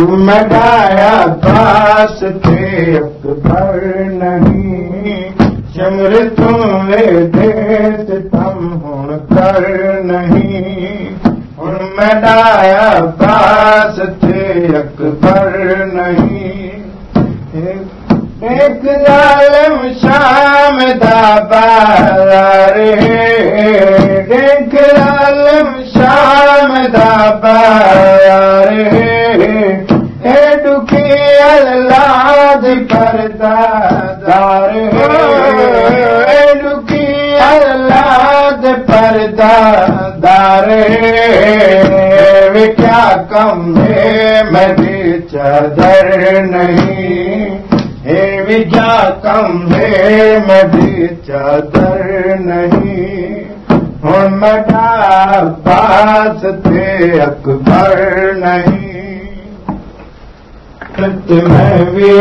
मटाया बास थे अकबर नहीं। सिमर तुमे देत तम हुण कर नहीं। हुण मटाया बास थे अकबर नहीं। एक ज़ालिम शाम दा बाज़ार एक ज़ालिम शाम दा बाज़ार दुखी अल्लाह दी परदादार हे। दुखी अल्लाह दे परदादार वे क्या कम चादर हे विजा कम चादर मटा पास थे अकबर नहीं मैं भी